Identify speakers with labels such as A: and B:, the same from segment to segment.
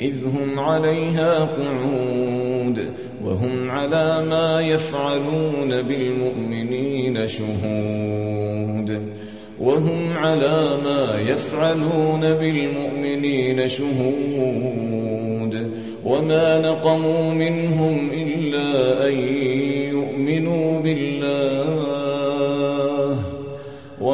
A: إذ هم عليها قعود وهم على ما يفعلون بالمؤمنين شهود وهم على ما يفعلون بالمؤمنين شهود وما نقموا منهم إلا أن يؤمنوا بالله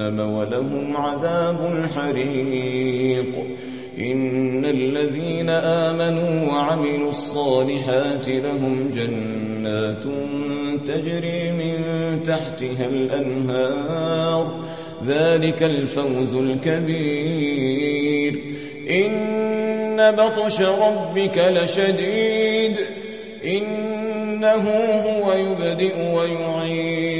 A: جهنم ولهم عذاب حريق إن الذين آمنوا وعملوا الصالحات لهم جنات تجري من تحتها الأنهار ذلك الفوز الكبير إن بطش ربك لشديد إنه هو يبدئ ويعيد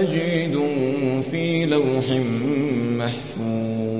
A: مجيد في لوح محفوظ